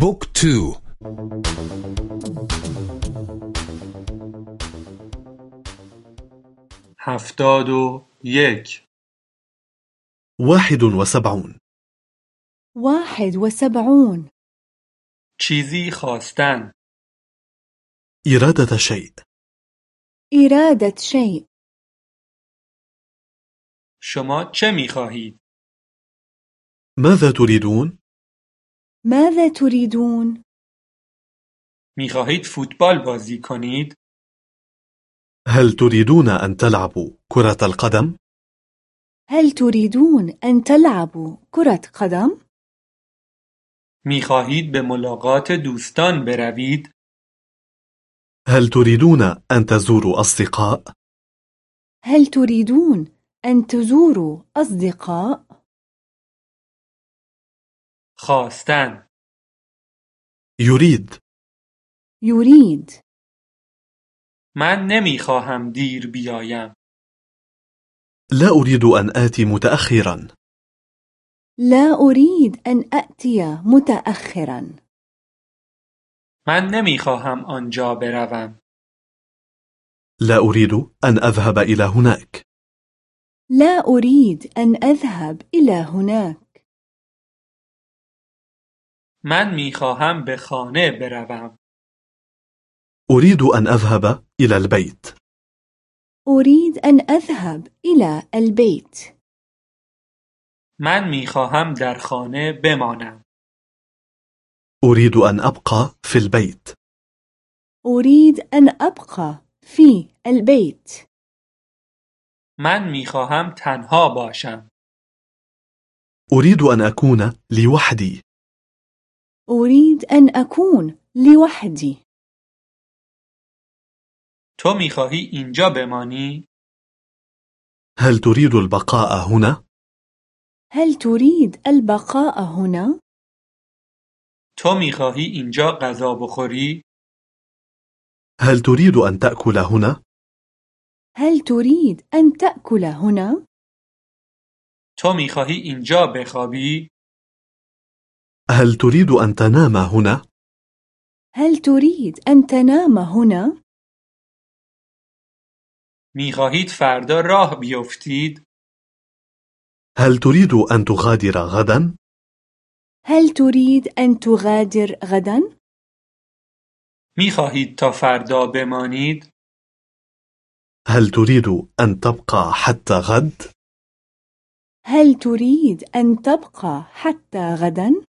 بوك تو. هفتاد و یک. واحد وسبعون واحد وسبعون چیزی خواستن. إرادة شيء. إرادة شيء. شما چه می خواهید؟ ماذا تريدون؟ ماذا تريدون؟ می خواهید فوتبال بازی کنید؟ هل تريدون أن تلعبوا كرة القدم؟ هل تريدون أن تلعبوا كرة قدم؟ می خواهید به ملاقات دوستان بروید؟ هل تريدون أن تزوروا أصدقاء؟ هل تريدون أن تزوروا أصدقاء؟ خواستن. يريد يريد من نمی خواهم دیر بیایم. لا أريد أن آتي متأخرا. لا أريد أن أأتي متأخرا. من نمی خواهم آنجا بروم. لا أريد أن أذهب إلى هناك. لا أريد أن أذهب إلى هناك. من می خواهم به خانه بروم. أريد أن أذهب إلى البيت أريد أن أذهب إلى البيت من می خواهم در خانه بمانم. أريد أن أبقى في البيت أريد أن أبقى في البيت من می خواهم تنها باشم. أريد أن أكون لوحدي أريد أن أكون لوحدي تو می خواهی اینجا بمانی؟ هل تريد البقاء هنا؟ هل تريد البقاء هنا؟ تو می خواهی اینجا غذا بخوری؟ هل تريد أن تأكل هنا؟ هل تريد أن تأكل هنا؟ تو می خواهی اینجا بخوابی؟ هل تريد أن تنام هنا؟ هل تريد أن تنام هنا؟ می خواهید فردا راه بیفتید؟ هل تريد أن تغادر غدا؟ هل تريد أن تغادر غدا؟ می خواهید تا فردا بمانید؟ هل تريد أن تبقى حتى غد؟ هل تريد أن تبقى حتى غدا؟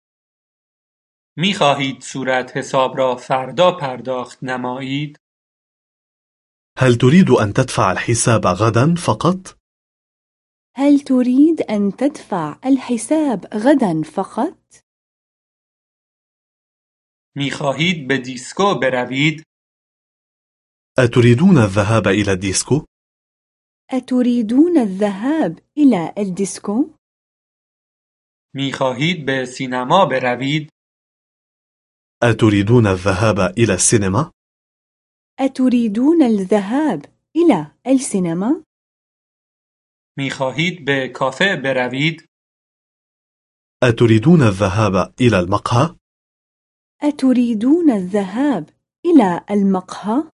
می خواهید صورت حساب را فردا پرداخت نمایید؟ هل تريد أن تدفع الحساب غدا فقط؟ هل تريد أن تدفع الحساب غدا فقط؟ می خواهید به دیسکو بروید؟ أتريدون الذهاب إلى الديسكو؟ أتريدون الذهاب إلى الديسكو؟ می خواهید به سینما بروید؟ أتريدون الذهاب إلى السينما؟ أتريدون الذهاب إلى السينما؟ می خواهید به کافه بروید؟ أتريدون الذهاب إلى المقهى؟ أتريدون الذهاب إلى المقهى؟